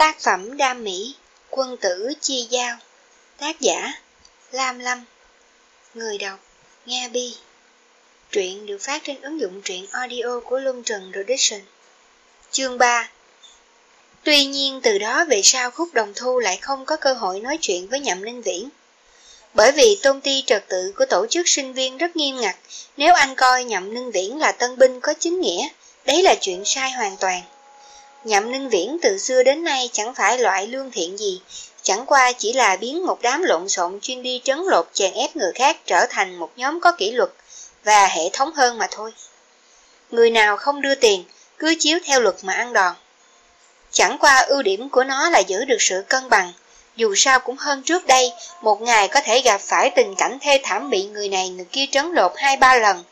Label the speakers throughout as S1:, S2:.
S1: Tác phẩm đam mỹ, quân tử chi giao. Tác giả, Lam Lâm. Người đọc, Nga Bi. Truyện được phát trên ứng dụng truyện audio của Luân Trần Production. Chương 3 Tuy nhiên từ đó về sau Khúc Đồng Thu lại không có cơ hội nói chuyện với Nhậm Ninh Viễn. Bởi vì tôn ti trật tự của tổ chức sinh viên rất nghiêm ngặt, nếu anh coi Nhậm Ninh Viễn là tân binh có chính nghĩa, đấy là chuyện sai hoàn toàn. Nhậm Ninh Viễn từ xưa đến nay chẳng phải loại lương thiện gì, chẳng qua chỉ là biến một đám lộn xộn chuyên đi trấn lột chèn ép người khác trở thành một nhóm có kỷ luật và hệ thống hơn mà thôi. Người nào không đưa tiền, cứ chiếu theo luật mà ăn đòn. Chẳng qua ưu điểm của nó là giữ được sự cân bằng, dù sao cũng hơn trước đây, một ngày có thể gặp phải tình cảnh thê thảm bị người này người kia trấn lột hai ba lần.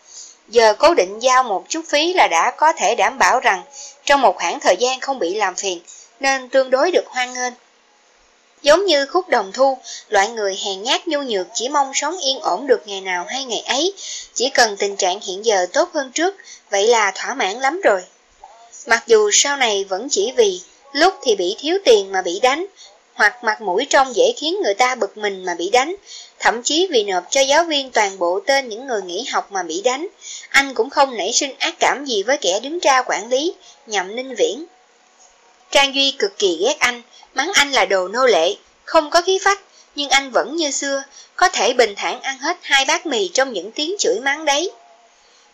S1: Giờ cố định giao một chút phí là đã có thể đảm bảo rằng trong một khoảng thời gian không bị làm phiền, nên tương đối được hoan nghênh. Giống như khúc đồng thu, loại người hèn nhát nhu nhược chỉ mong sống yên ổn được ngày nào hay ngày ấy, chỉ cần tình trạng hiện giờ tốt hơn trước, vậy là thỏa mãn lắm rồi. Mặc dù sau này vẫn chỉ vì lúc thì bị thiếu tiền mà bị đánh, hoặc mặt mũi trông dễ khiến người ta bực mình mà bị đánh, thậm chí vì nộp cho giáo viên toàn bộ tên những người nghỉ học mà bị đánh, anh cũng không nảy sinh ác cảm gì với kẻ đứng ra quản lý, nhậm ninh viễn. Trang Duy cực kỳ ghét anh, mắng anh là đồ nô lệ, không có khí phách, nhưng anh vẫn như xưa, có thể bình thản ăn hết hai bát mì trong những tiếng chửi mắng đấy.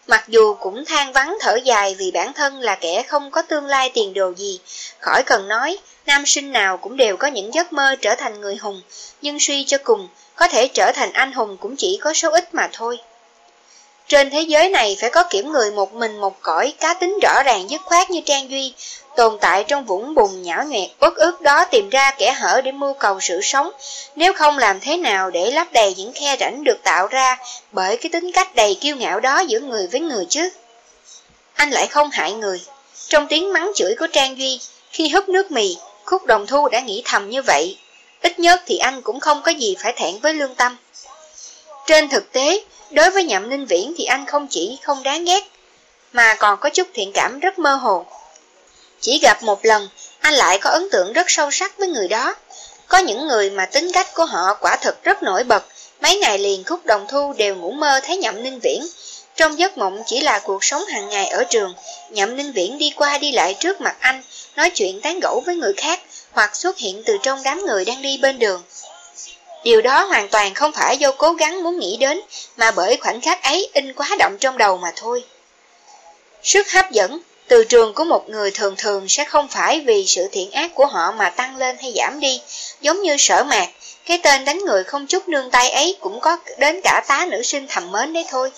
S1: Mặc dù cũng than vắng thở dài vì bản thân là kẻ không có tương lai tiền đồ gì, khỏi cần nói, nam sinh nào cũng đều có những giấc mơ trở thành người hùng, nhưng suy cho cùng, có thể trở thành anh hùng cũng chỉ có số ít mà thôi. Trên thế giới này phải có kiểu người một mình một cõi cá tính rõ ràng dứt khoát như Trang Duy, tồn tại trong vũng bùn nhão nhoẹt uất ức đó tìm ra kẻ hở để mưu cầu sự sống, nếu không làm thế nào để lấp đầy những khe rãnh được tạo ra bởi cái tính cách đầy kiêu ngạo đó giữa người với người chứ. Anh lại không hại người. Trong tiếng mắng chửi của Trang Duy, khi húp nước mì, Khúc Đồng Thu đã nghĩ thầm như vậy. Ít nhất thì anh cũng không có gì phải thẹn với lương tâm. Trên thực tế, đối với Nhậm Ninh Viễn thì anh không chỉ không đáng ghét, mà còn có chút thiện cảm rất mơ hồ. Chỉ gặp một lần, anh lại có ấn tượng rất sâu sắc với người đó. Có những người mà tính cách của họ quả thật rất nổi bật, mấy ngày liền khúc đồng thu đều ngủ mơ thấy Nhậm Ninh Viễn. Trong giấc mộng chỉ là cuộc sống hàng ngày ở trường, Nhậm Ninh Viễn đi qua đi lại trước mặt anh, nói chuyện tán gẫu với người khác, hoặc xuất hiện từ trong đám người đang đi bên đường. Điều đó hoàn toàn không phải do cố gắng muốn nghĩ đến, mà bởi khoảnh khắc ấy in quá động trong đầu mà thôi. Sức hấp dẫn, từ trường của một người thường thường sẽ không phải vì sự thiện ác của họ mà tăng lên hay giảm đi, giống như sở mạc, cái tên đánh người không chút nương tay ấy cũng có đến cả tá nữ sinh thầm mến đấy thôi.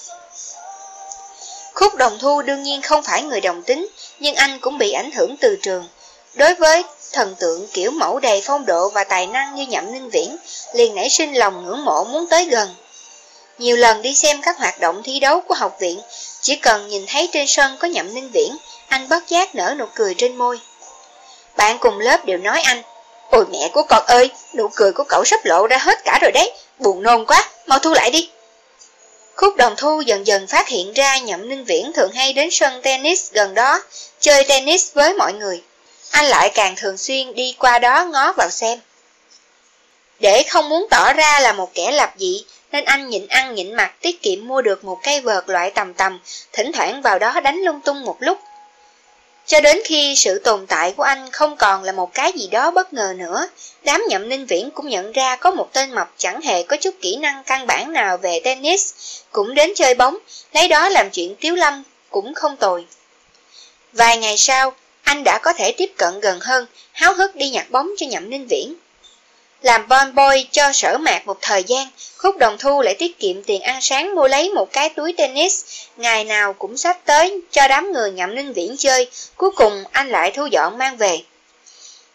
S1: Khúc đồng thu đương nhiên không phải người đồng tính, nhưng anh cũng bị ảnh hưởng từ trường. Đối với thần tượng kiểu mẫu đầy phong độ và tài năng như Nhậm Ninh Viễn, liền nảy sinh lòng ngưỡng mộ muốn tới gần. Nhiều lần đi xem các hoạt động thi đấu của học viện, chỉ cần nhìn thấy trên sân có Nhậm Ninh Viễn, anh bất giác nở nụ cười trên môi. Bạn cùng lớp đều nói anh, Ôi mẹ của con ơi, nụ cười của cậu sắp lộ ra hết cả rồi đấy, buồn nôn quá, mau thu lại đi. Khúc đồng thu dần dần phát hiện ra Nhậm Ninh Viễn thường hay đến sân tennis gần đó, chơi tennis với mọi người. Anh lại càng thường xuyên đi qua đó ngó vào xem. Để không muốn tỏ ra là một kẻ lập dị, nên anh nhịn ăn nhịn mặt tiết kiệm mua được một cây vợt loại tầm tầm, thỉnh thoảng vào đó đánh lung tung một lúc. Cho đến khi sự tồn tại của anh không còn là một cái gì đó bất ngờ nữa, đám nhậm ninh viễn cũng nhận ra có một tên mập chẳng hề có chút kỹ năng căn bản nào về tennis, cũng đến chơi bóng, lấy đó làm chuyện tiếu lâm, cũng không tồi. Vài ngày sau, anh đã có thể tiếp cận gần hơn, háo hức đi nhặt bóng cho nhậm ninh viễn. Làm bon boy cho sở mạc một thời gian, khúc đồng thu lại tiết kiệm tiền ăn sáng mua lấy một cái túi tennis, ngày nào cũng sắp tới cho đám người nhậm ninh viễn chơi, cuối cùng anh lại thu dọn mang về.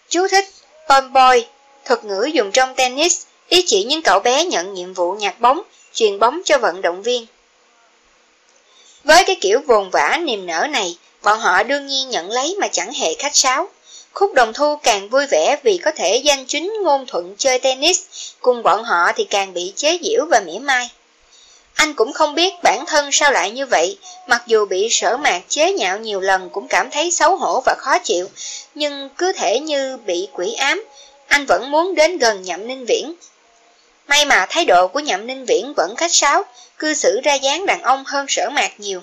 S1: Chú thích, bon boy, thuật ngữ dùng trong tennis, ý chỉ những cậu bé nhận nhiệm vụ nhặt bóng, truyền bóng cho vận động viên. Với cái kiểu vồn vã niềm nở này, bọn họ đương nhiên nhận lấy mà chẳng hề khách sáo. Khúc đồng thu càng vui vẻ vì có thể danh chính ngôn thuận chơi tennis, cùng bọn họ thì càng bị chế giễu và mỉa mai. Anh cũng không biết bản thân sao lại như vậy, mặc dù bị sở mạc chế nhạo nhiều lần cũng cảm thấy xấu hổ và khó chịu, nhưng cứ thể như bị quỷ ám, anh vẫn muốn đến gần nhậm ninh viễn. May mà thái độ của nhậm ninh viễn vẫn khách sáo, cư xử ra dáng đàn ông hơn sở mạc nhiều.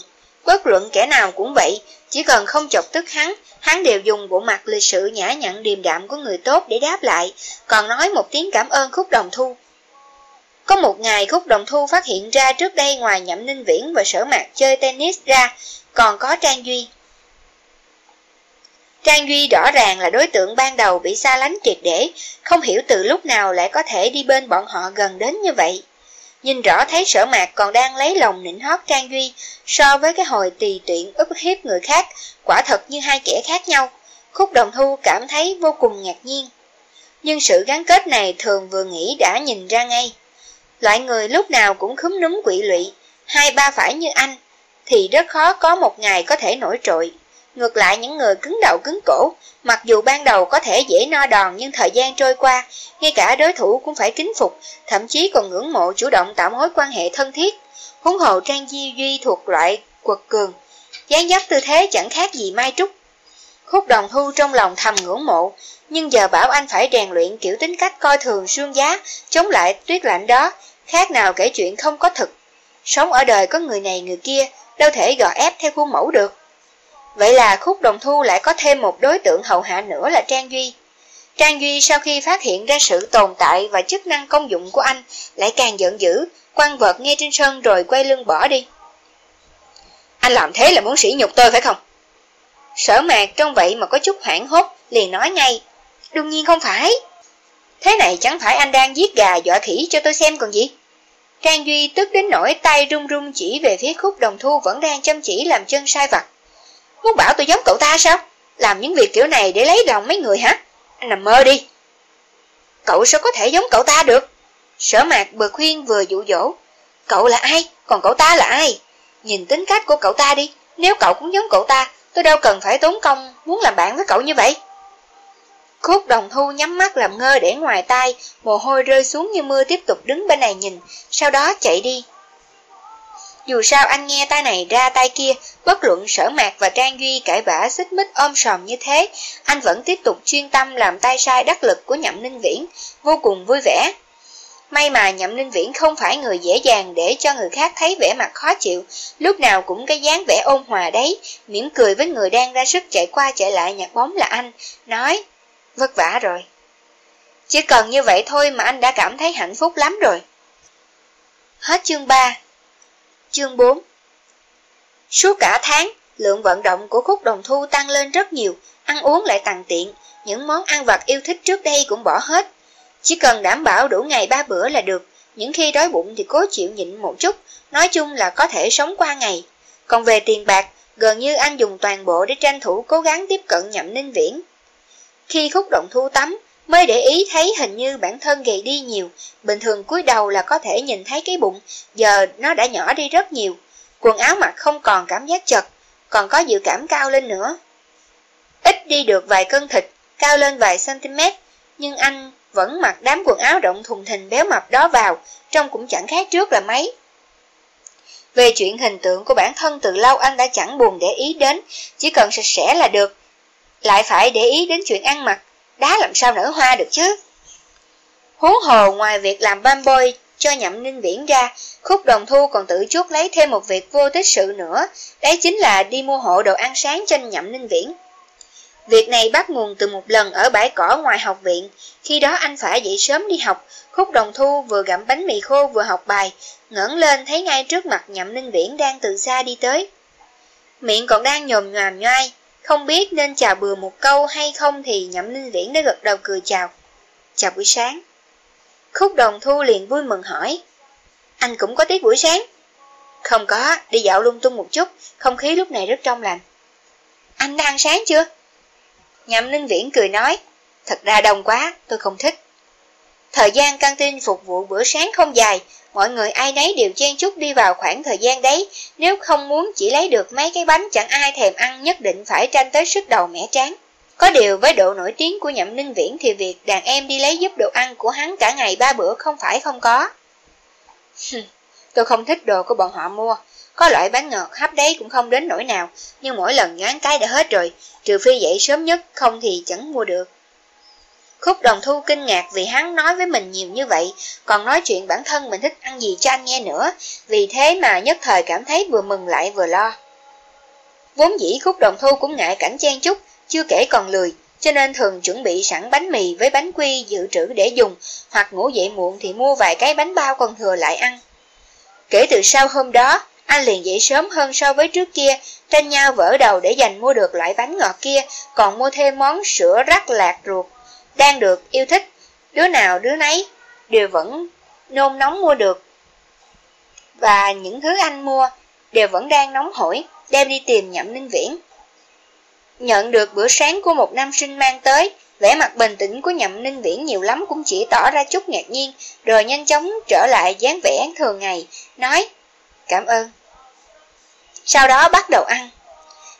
S1: Bất luận kẻ nào cũng vậy, chỉ cần không chọc tức hắn, hắn đều dùng bộ mặt lịch sự nhã nhặn điềm đạm của người tốt để đáp lại, còn nói một tiếng cảm ơn khúc đồng thu. Có một ngày khúc đồng thu phát hiện ra trước đây ngoài nhậm ninh viễn và sở mạc chơi tennis ra, còn có Trang Duy. Trang Duy rõ ràng là đối tượng ban đầu bị xa lánh triệt để, không hiểu từ lúc nào lại có thể đi bên bọn họ gần đến như vậy. Nhìn rõ thấy sở mạc còn đang lấy lòng nịnh hót Trang Duy so với cái hồi tùy tiện ức hiếp người khác, quả thật như hai kẻ khác nhau. Khúc đồng thu cảm thấy vô cùng ngạc nhiên. Nhưng sự gắn kết này thường vừa nghĩ đã nhìn ra ngay. Loại người lúc nào cũng khúm núm quỷ lụy, hai ba phải như anh, thì rất khó có một ngày có thể nổi trội. Ngược lại những người cứng đầu cứng cổ, mặc dù ban đầu có thể dễ no đòn nhưng thời gian trôi qua, ngay cả đối thủ cũng phải kính phục, thậm chí còn ngưỡng mộ chủ động tạo mối quan hệ thân thiết. Huống hồ Trang Di Duy thuộc loại quật cường, dáng dấp tư thế chẳng khác gì Mai Trúc. Khúc đồng thu trong lòng thầm ngưỡng mộ, nhưng giờ bảo anh phải rèn luyện kiểu tính cách coi thường xương giá, chống lại tuyết lạnh đó, khác nào kể chuyện không có thực. Sống ở đời có người này người kia, đâu thể gò ép theo khuôn mẫu được. Vậy là khúc đồng thu lại có thêm một đối tượng hậu hạ nữa là Trang Duy. Trang Duy sau khi phát hiện ra sự tồn tại và chức năng công dụng của anh lại càng giận dữ, quăng vợt ngay trên sân rồi quay lưng bỏ đi. Anh làm thế là muốn sỉ nhục tôi phải không? Sở mạc trong vậy mà có chút hoảng hốt, liền nói ngay. Đương nhiên không phải. Thế này chẳng phải anh đang giết gà dọa khỉ cho tôi xem còn gì? Trang Duy tức đến nỗi tay run run chỉ về phía khúc đồng thu vẫn đang chăm chỉ làm chân sai vặt. Muốn bảo tôi giống cậu ta sao? Làm những việc kiểu này để lấy lòng mấy người hả? Anh nằm mơ đi. Cậu sao có thể giống cậu ta được? Sở mạc vừa khuyên vừa dụ dỗ. Cậu là ai? Còn cậu ta là ai? Nhìn tính cách của cậu ta đi. Nếu cậu cũng giống cậu ta, tôi đâu cần phải tốn công muốn làm bạn với cậu như vậy. Khúc đồng thu nhắm mắt làm ngơ để ngoài tay, mồ hôi rơi xuống như mưa tiếp tục đứng bên này nhìn, sau đó chạy đi. Dù sao anh nghe tay này ra tay kia, bất luận sở mạc và Trang Duy cãi vã xích mích ôm sòm như thế, anh vẫn tiếp tục chuyên tâm làm tay sai đắc lực của Nhậm Ninh Viễn, vô cùng vui vẻ. May mà Nhậm Ninh Viễn không phải người dễ dàng để cho người khác thấy vẻ mặt khó chịu, lúc nào cũng cái dáng vẻ ôn hòa đấy, mỉm cười với người đang ra sức chạy qua chạy lại nhặt bóng là anh, nói, vất vả rồi. Chỉ cần như vậy thôi mà anh đã cảm thấy hạnh phúc lắm rồi. Hết chương 3 Chương 4 Suốt cả tháng, lượng vận động của khúc đồng thu tăng lên rất nhiều, ăn uống lại tàn tiện, những món ăn vặt yêu thích trước đây cũng bỏ hết. Chỉ cần đảm bảo đủ ngày ba bữa là được, những khi đói bụng thì cố chịu nhịn một chút, nói chung là có thể sống qua ngày. Còn về tiền bạc, gần như anh dùng toàn bộ để tranh thủ cố gắng tiếp cận nhậm ninh viễn. Khi khúc động thu tắm, mới để ý thấy hình như bản thân gầy đi nhiều, bình thường cúi đầu là có thể nhìn thấy cái bụng, giờ nó đã nhỏ đi rất nhiều, quần áo mặc không còn cảm giác chật, còn có dự cảm cao lên nữa. Ít đi được vài cân thịt, cao lên vài cm, nhưng anh vẫn mặc đám quần áo rộng thùng thình béo mập đó vào, trông cũng chẳng khác trước là mấy. Về chuyện hình tượng của bản thân từ lâu anh đã chẳng buồn để ý đến, chỉ cần sạch sẽ là được. Lại phải để ý đến chuyện ăn mặc, đá làm sao nở hoa được chứ. Huống hồ ngoài việc làm bam bôi cho nhậm ninh viễn ra, khúc đồng thu còn tự chuốt lấy thêm một việc vô tích sự nữa, đấy chính là đi mua hộ đồ ăn sáng cho nhậm ninh viễn. Việc này bắt nguồn từ một lần ở bãi cỏ ngoài học viện, khi đó anh phải dậy sớm đi học, khúc đồng thu vừa gặm bánh mì khô vừa học bài, ngẩng lên thấy ngay trước mặt nhậm ninh viễn đang từ xa đi tới. Miệng còn đang nhồm nhòm nhoai, không biết nên chào bừa một câu hay không thì nhậm ninh viễn đã gật đầu cười chào. Chào buổi sáng. Khúc đồng thu liền vui mừng hỏi. Anh cũng có tiết buổi sáng? Không có, đi dạo lung tung một chút, không khí lúc này rất trong lành. Anh đã ăn sáng chưa? Nhậm ninh viễn cười nói. Thật ra đông quá, tôi không thích. Thời gian căng tin phục vụ bữa sáng không dài, mọi người ai nấy đều chen chúc đi vào khoảng thời gian đấy, nếu không muốn chỉ lấy được mấy cái bánh chẳng ai thèm ăn nhất định phải tranh tới sức đầu mẻ tráng. Có điều với độ nổi tiếng của Nhậm Ninh Viễn thì việc đàn em đi lấy giúp đồ ăn của hắn cả ngày ba bữa không phải không có. tôi không thích đồ của bọn họ mua. Có loại bánh ngọt hấp đấy cũng không đến nỗi nào, nhưng mỗi lần ngán cái đã hết rồi, trừ phi dậy sớm nhất, không thì chẳng mua được. Khúc đồng thu kinh ngạc vì hắn nói với mình nhiều như vậy, còn nói chuyện bản thân mình thích ăn gì cho anh nghe nữa, vì thế mà nhất thời cảm thấy vừa mừng lại vừa lo. Vốn dĩ khúc đồng thu cũng ngại cảnh chen chút, chưa kể còn lười, cho nên thường chuẩn bị sẵn bánh mì với bánh quy dự trữ để dùng, hoặc ngủ dậy muộn thì mua vài cái bánh bao còn thừa lại ăn. Kể từ sau hôm đó, anh liền dậy sớm hơn so với trước kia, tranh nhau vỡ đầu để dành mua được loại bánh ngọt kia, còn mua thêm món sữa rắc lạc ruột, đang được yêu thích, đứa nào đứa nấy đều vẫn nôn nóng mua được. Và những thứ anh mua đều vẫn đang nóng hổi, đem đi tìm nhậm ninh viễn. Nhận được bữa sáng của một nam sinh mang tới, vẻ mặt bình tĩnh của nhậm ninh viễn nhiều lắm cũng chỉ tỏ ra chút ngạc nhiên, rồi nhanh chóng trở lại dáng vẻ thường ngày, nói cảm ơn. Sau đó bắt đầu ăn.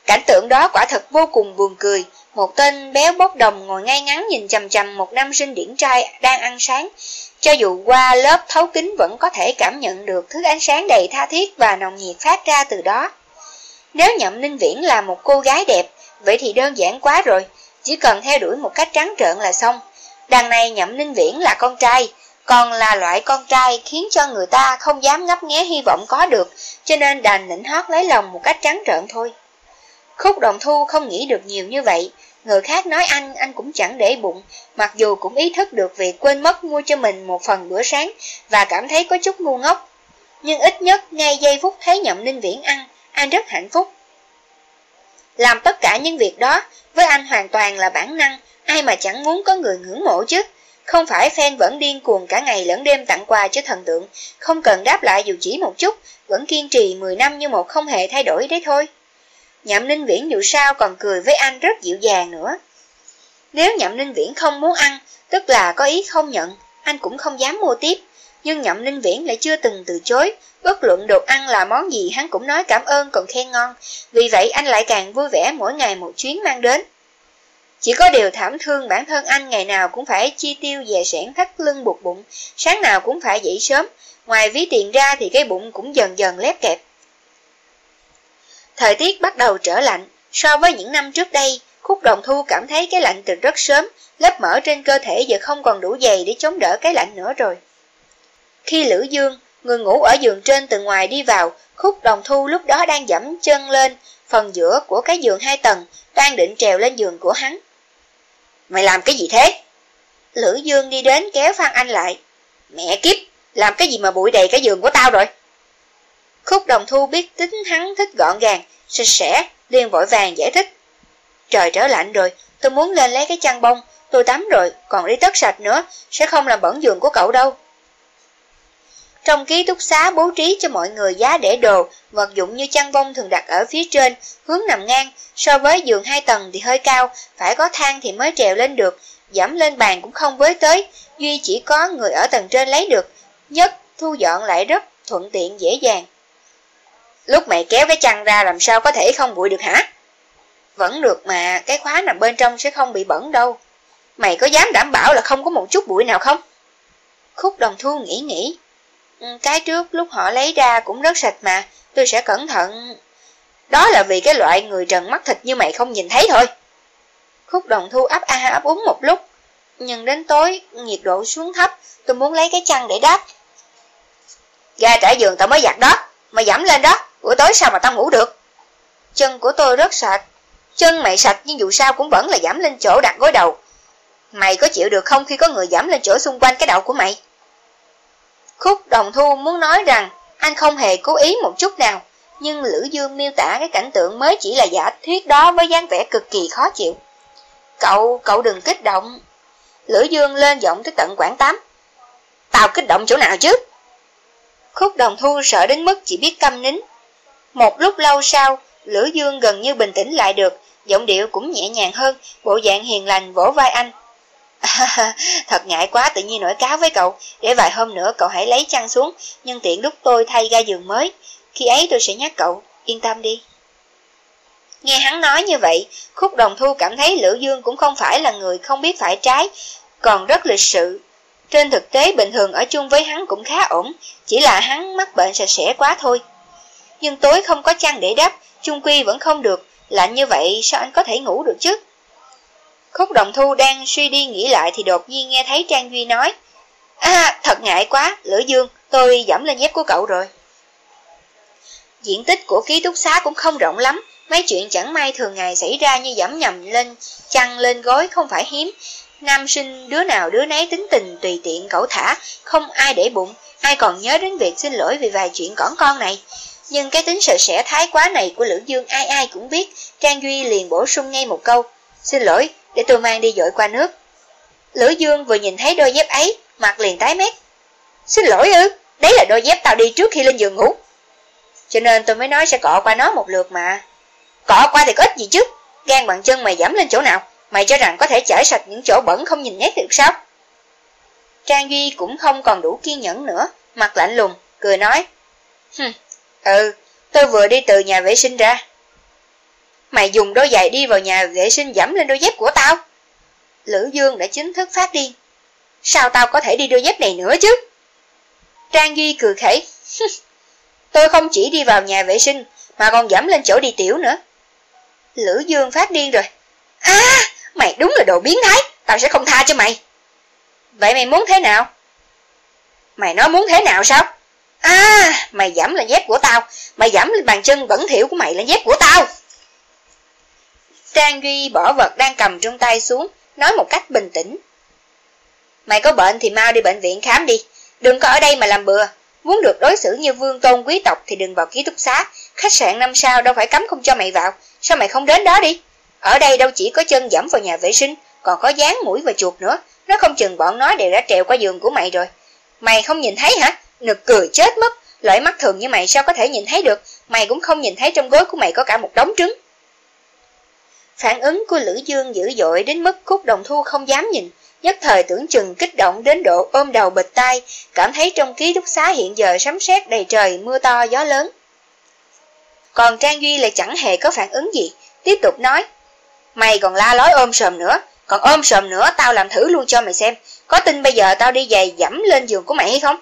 S1: Cảnh tượng đó quả thật vô cùng buồn cười, một tên béo bốc đồng ngồi ngay ngắn nhìn chầm chầm một nam sinh điển trai đang ăn sáng. Cho dù qua lớp thấu kính vẫn có thể cảm nhận được thứ ánh sáng đầy tha thiết và nồng nhiệt phát ra từ đó. Nếu nhậm ninh viễn là một cô gái đẹp, vậy thì đơn giản quá rồi, chỉ cần theo đuổi một cách trắng trợn là xong. Đằng này nhậm ninh viễn là con trai, còn là loại con trai khiến cho người ta không dám ngấp nghé hy vọng có được, cho nên đành nịnh hót lấy lòng một cách trắng trợn thôi. Khúc đồng thu không nghĩ được nhiều như vậy, người khác nói anh, anh cũng chẳng để bụng, mặc dù cũng ý thức được việc quên mất mua cho mình một phần bữa sáng và cảm thấy có chút ngu ngốc. Nhưng ít nhất ngay giây phút thấy nhậm ninh viễn ăn, anh rất hạnh phúc. Làm tất cả những việc đó, với anh hoàn toàn là bản năng, ai mà chẳng muốn có người ngưỡng mộ chứ. Không phải fan vẫn điên cuồng cả ngày lẫn đêm tặng quà cho thần tượng, không cần đáp lại dù chỉ một chút, vẫn kiên trì 10 năm như một không hề thay đổi đấy thôi. Nhậm Ninh Viễn dù sao còn cười với anh rất dịu dàng nữa. Nếu Nhậm Ninh Viễn không muốn ăn, tức là có ý không nhận, anh cũng không dám mua tiếp. Nhưng Nhậm Ninh Viễn lại chưa từng từ chối, bất luận đồ ăn là món gì hắn cũng nói cảm ơn còn khen ngon, vì vậy anh lại càng vui vẻ mỗi ngày một chuyến mang đến. Chỉ có điều thảm thương bản thân anh ngày nào cũng phải chi tiêu về sẻn thắt lưng buộc bụng, sáng nào cũng phải dậy sớm, ngoài ví tiền ra thì cái bụng cũng dần dần lép kẹp. Thời tiết bắt đầu trở lạnh, so với những năm trước đây, khúc đồng thu cảm thấy cái lạnh từ rất sớm, lớp mỡ trên cơ thể giờ không còn đủ dày để chống đỡ cái lạnh nữa rồi. Khi Lữ Dương, người ngủ ở giường trên từ ngoài đi vào, khúc đồng thu lúc đó đang dẫm chân lên, phần giữa của cái giường hai tầng, đang định trèo lên giường của hắn. Mày làm cái gì thế? Lữ Dương đi đến kéo Phan Anh lại. Mẹ kiếp, làm cái gì mà bụi đầy cái giường của tao rồi? Khúc đồng thu biết tính hắn thích gọn gàng, sạch sẽ, liền vội vàng giải thích. Trời trở lạnh rồi, tôi muốn lên lấy cái chăn bông, tôi tắm rồi, còn đi tất sạch nữa, sẽ không làm bẩn giường của cậu đâu. Trong ký túc xá bố trí cho mọi người giá để đồ, vật dụng như chăn bông thường đặt ở phía trên, hướng nằm ngang, so với giường hai tầng thì hơi cao, phải có thang thì mới trèo lên được, dẫm lên bàn cũng không với tới, duy chỉ có người ở tầng trên lấy được, nhất thu dọn lại rất thuận tiện dễ dàng. Lúc mày kéo cái chăn ra làm sao có thể không bụi được hả? Vẫn được mà, cái khóa nằm bên trong sẽ không bị bẩn đâu. Mày có dám đảm bảo là không có một chút bụi nào không? Khúc đồng thu nghĩ nghĩ. Ừ, cái trước lúc họ lấy ra cũng rất sạch mà, tôi sẽ cẩn thận. Đó là vì cái loại người trần mắt thịt như mày không nhìn thấy thôi. Khúc đồng thu ấp a ấp úng một lúc, nhưng đến tối nhiệt độ xuống thấp, tôi muốn lấy cái chăn để đắp. Ra trải giường tao mới giặt đó, mày giảm lên đó, buổi tối sao mà tao ngủ được. Chân của tôi rất sạch, chân mày sạch nhưng dù sao cũng vẫn là giảm lên chỗ đặt gối đầu. Mày có chịu được không khi có người giảm lên chỗ xung quanh cái đầu của mày? Khúc đồng thu muốn nói rằng anh không hề cố ý một chút nào, nhưng Lữ Dương miêu tả cái cảnh tượng mới chỉ là giả thuyết đó với dáng vẻ cực kỳ khó chịu. Cậu, cậu đừng kích động. Lữ Dương lên giọng tới tận quảng tám. Tao kích động chỗ nào chứ? Khúc đồng thu sợ đến mức chỉ biết câm nín. Một lúc lâu sau, Lữ Dương gần như bình tĩnh lại được, giọng điệu cũng nhẹ nhàng hơn, bộ dạng hiền lành vỗ vai anh. thật ngại quá tự nhiên nổi cáo với cậu, để vài hôm nữa cậu hãy lấy chăn xuống, nhân tiện lúc tôi thay ga giường mới. Khi ấy tôi sẽ nhắc cậu, yên tâm đi. Nghe hắn nói như vậy, Khúc Đồng Thu cảm thấy Lữ Dương cũng không phải là người không biết phải trái, còn rất lịch sự. Trên thực tế bình thường ở chung với hắn cũng khá ổn, chỉ là hắn mắc bệnh sạch sẽ quá thôi. Nhưng tối không có chăn để đắp, chung quy vẫn không được, lạnh như vậy sao anh có thể ngủ được chứ? Khúc đồng thu đang suy đi nghĩ lại thì đột nhiên nghe thấy Trang Duy nói À, thật ngại quá, Lữ Dương, tôi dẫm lên dép của cậu rồi. Diện tích của ký túc xá cũng không rộng lắm, mấy chuyện chẳng may thường ngày xảy ra như dẫm nhầm lên chăn lên gối không phải hiếm. Nam sinh đứa nào đứa nấy tính tình tùy tiện cẩu thả, không ai để bụng, ai còn nhớ đến việc xin lỗi vì vài chuyện cỏn con này. Nhưng cái tính sợ sẻ thái quá này của Lữ Dương ai ai cũng biết, Trang Duy liền bổ sung ngay một câu, xin lỗi, để tôi mang đi dội qua nước. Lữ Dương vừa nhìn thấy đôi dép ấy, mặt liền tái mét. Xin lỗi ư, đấy là đôi dép tao đi trước khi lên giường ngủ. Cho nên tôi mới nói sẽ cọ qua nó một lượt mà. Cọ qua thì có ích gì chứ, gan bằng chân mày giảm lên chỗ nào, mày cho rằng có thể chải sạch những chỗ bẩn không nhìn nét được sao? Trang Duy cũng không còn đủ kiên nhẫn nữa, mặt lạnh lùng, cười nói. Hừm, ừ, tôi vừa đi từ nhà vệ sinh ra. Mày dùng đôi giày đi vào nhà vệ sinh dẫm lên đôi dép của tao. Lữ Dương đã chính thức phát điên. Sao tao có thể đi đôi dép này nữa chứ? Trang Duy cười khẩy. tôi không chỉ đi vào nhà vệ sinh, mà còn dẫm lên chỗ đi tiểu nữa. Lữ Dương phát điên rồi. À, mày đúng là đồ biến thái, tao sẽ không tha cho mày. Vậy mày muốn thế nào? Mày nói muốn thế nào sao? Mày giảm là dép của tao, mày giảm lên bàn chân bẩn thỉu của mày là dép của tao. Trang Duy bỏ vật đang cầm trong tay xuống, nói một cách bình tĩnh. Mày có bệnh thì mau đi bệnh viện khám đi, đừng có ở đây mà làm bừa. Muốn được đối xử như vương tôn quý tộc thì đừng vào ký túc xá, khách sạn năm sao đâu phải cấm không cho mày vào, sao mày không đến đó đi? Ở đây đâu chỉ có chân dẫm vào nhà vệ sinh, còn có dán mũi và chuột nữa, nó không chừng bọn nó đều đã trèo qua giường của mày rồi. Mày không nhìn thấy hả? Nực cười chết mất, loại mắt thường như mày sao có thể nhìn thấy được, mày cũng không nhìn thấy trong gối của mày có cả một đống trứng. Phản ứng của Lữ Dương dữ dội đến mức khúc đồng thu không dám nhìn, nhất thời tưởng chừng kích động đến độ ôm đầu bịch tay, cảm thấy trong ký túc xá hiện giờ sấm sét đầy trời, mưa to, gió lớn. Còn Trang Duy lại chẳng hề có phản ứng gì, tiếp tục nói, mày còn la lối ôm sờm nữa, còn ôm sờm nữa tao làm thử luôn cho mày xem, có tin bây giờ tao đi giày dẫm lên giường của mày hay không?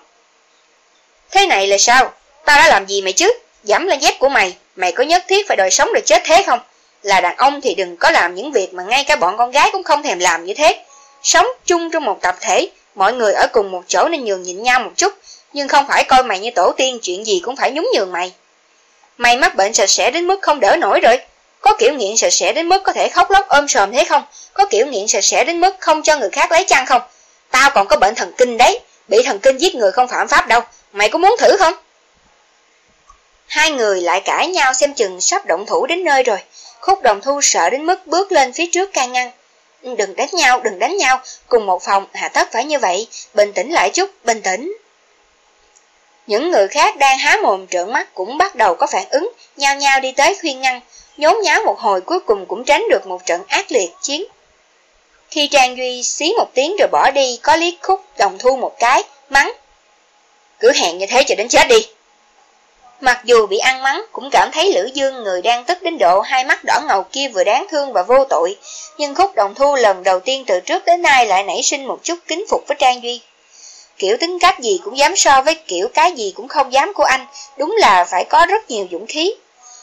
S1: Thế này là sao? Tao đã làm gì mày chứ? Dẫm lên dép của mày, mày có nhất thiết phải đòi sống rồi chết thế không? Là đàn ông thì đừng có làm những việc mà ngay cả bọn con gái cũng không thèm làm như thế. Sống chung trong một tập thể, mọi người ở cùng một chỗ nên nhường nhịn nhau một chút, nhưng không phải coi mày như tổ tiên chuyện gì cũng phải nhún nhường mày. Mày mắc bệnh sạch sẽ đến mức không đỡ nổi rồi. Có kiểu nghiện sạch sẽ đến mức có thể khóc lóc ôm sòm thế không? Có kiểu nghiện sạch sẽ đến mức không cho người khác lấy chăn không? Tao còn có bệnh thần kinh đấy, bị thần kinh giết người không phạm pháp đâu. Mày có muốn thử không? Hai người lại cãi nhau xem chừng sắp động thủ đến nơi rồi. Khúc đồng thu sợ đến mức bước lên phía trước can ngăn. Đừng đánh nhau, đừng đánh nhau, cùng một phòng, hạ tất phải như vậy, bình tĩnh lại chút, bình tĩnh. Những người khác đang há mồm trợn mắt cũng bắt đầu có phản ứng, nhao nhao đi tới khuyên ngăn, nhốn nháo một hồi cuối cùng cũng tránh được một trận ác liệt chiến. Khi Trang Duy xí một tiếng rồi bỏ đi, có liếc khúc đồng thu một cái, mắng. Cứ hẹn như thế cho đến chết đi. Mặc dù bị ăn mắng, cũng cảm thấy Lữ Dương người đang tức đến độ hai mắt đỏ ngầu kia vừa đáng thương và vô tội, nhưng khúc đồng thu lần đầu tiên từ trước đến nay lại nảy sinh một chút kính phục với Trang Duy. Kiểu tính cách gì cũng dám so với kiểu cái gì cũng không dám của anh, đúng là phải có rất nhiều dũng khí.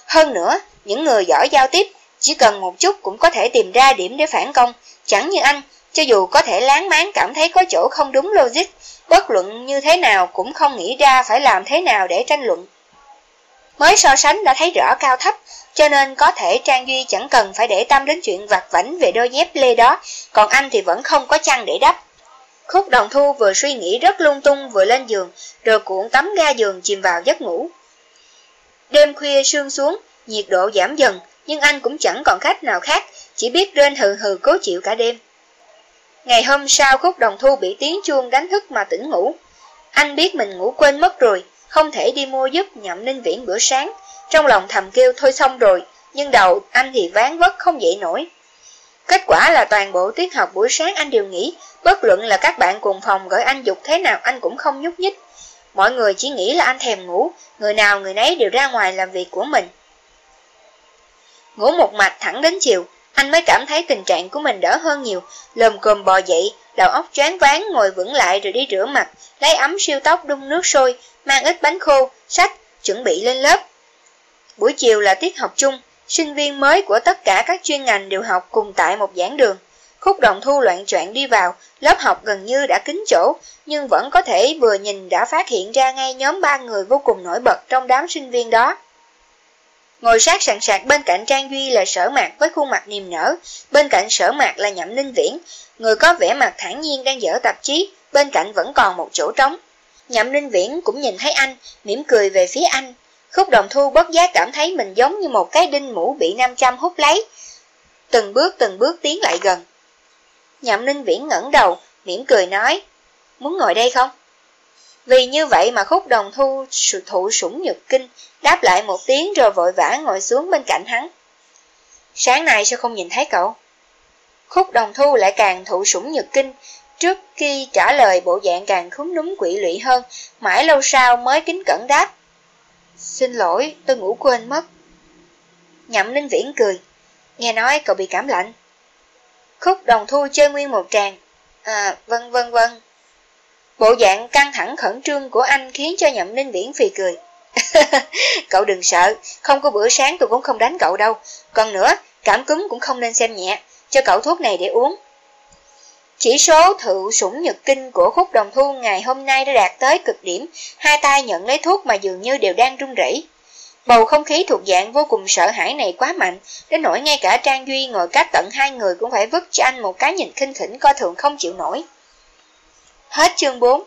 S1: Hơn nữa, những người giỏi giao tiếp, chỉ cần một chút cũng có thể tìm ra điểm để phản công, chẳng như anh, cho dù có thể láng máng cảm thấy có chỗ không đúng logic, bất luận như thế nào cũng không nghĩ ra phải làm thế nào để tranh luận. Mới so sánh đã thấy rõ cao thấp, cho nên có thể Trang Duy chẳng cần phải để tâm đến chuyện vặt vảnh về đôi dép lê đó, còn anh thì vẫn không có chăn để đắp. Khúc đồng thu vừa suy nghĩ rất lung tung vừa lên giường, rồi cuộn tấm ga giường chìm vào giấc ngủ. Đêm khuya sương xuống, nhiệt độ giảm dần, nhưng anh cũng chẳng còn khách nào khác, chỉ biết rên hừ hừ cố chịu cả đêm. Ngày hôm sau khúc đồng thu bị tiếng chuông đánh thức mà tỉnh ngủ. Anh biết mình ngủ quên mất rồi, không thể đi mua giúp nhậm ninh viễn bữa sáng. Trong lòng thầm kêu thôi xong rồi, nhưng đầu anh thì ván vất không dậy nổi. Kết quả là toàn bộ tiết học buổi sáng anh đều nghỉ, bất luận là các bạn cùng phòng gọi anh dục thế nào anh cũng không nhúc nhích. Mọi người chỉ nghĩ là anh thèm ngủ, người nào người nấy đều ra ngoài làm việc của mình. Ngủ một mạch thẳng đến chiều, anh mới cảm thấy tình trạng của mình đỡ hơn nhiều, lồm cồm bò dậy, đầu óc choáng váng ngồi vững lại rồi đi rửa mặt, lấy ấm siêu tóc đun nước sôi, mang ít bánh khô, sách, chuẩn bị lên lớp. Buổi chiều là tiết học chung, sinh viên mới của tất cả các chuyên ngành đều học cùng tại một giảng đường. Khúc đồng thu loạn choạng đi vào, lớp học gần như đã kín chỗ, nhưng vẫn có thể vừa nhìn đã phát hiện ra ngay nhóm ba người vô cùng nổi bật trong đám sinh viên đó. Ngồi sát sẵn sạc bên cạnh Trang Duy là sở mạc với khuôn mặt niềm nở, bên cạnh sở mạc là nhậm ninh viễn, người có vẻ mặt thản nhiên đang dở tạp chí, bên cạnh vẫn còn một chỗ trống. Nhậm ninh viễn cũng nhìn thấy anh, mỉm cười về phía anh. Khúc đồng thu bất giác cảm thấy mình giống như một cái đinh mũ bị 500 hút lấy. Từng bước từng bước tiến lại gần. Nhậm ninh viễn ngẩng đầu, mỉm cười nói, muốn ngồi đây không? Vì như vậy mà khúc đồng thu thụ sủng nhược kinh, đáp lại một tiếng rồi vội vã ngồi xuống bên cạnh hắn. Sáng nay sao không nhìn thấy cậu? Khúc đồng thu lại càng thụ sủng nhược kinh, trước khi trả lời bộ dạng càng khúm núm quỷ lụy hơn, mãi lâu sau mới kính cẩn đáp. Xin lỗi, tôi ngủ quên mất. Nhậm Ninh Viễn cười, nghe nói cậu bị cảm lạnh. Khúc đồng thu chơi nguyên một tràng. À, vân vân vân. Bộ dạng căng thẳng khẩn trương của anh khiến cho Nhậm Ninh Viễn phì cười. cậu đừng sợ, không có bữa sáng tôi cũng không đánh cậu đâu. Còn nữa, cảm cúm cũng không nên xem nhẹ, cho cậu thuốc này để uống. Chỉ số thự sủng nhật kinh của khúc đồng thu ngày hôm nay đã đạt tới cực điểm, hai tay nhận lấy thuốc mà dường như đều đang run rẩy. Bầu không khí thuộc dạng vô cùng sợ hãi này quá mạnh, đến nỗi ngay cả Trang Duy ngồi cách tận hai người cũng phải vứt cho anh một cái nhìn khinh khỉnh coi thường không chịu nổi. Hết chương 4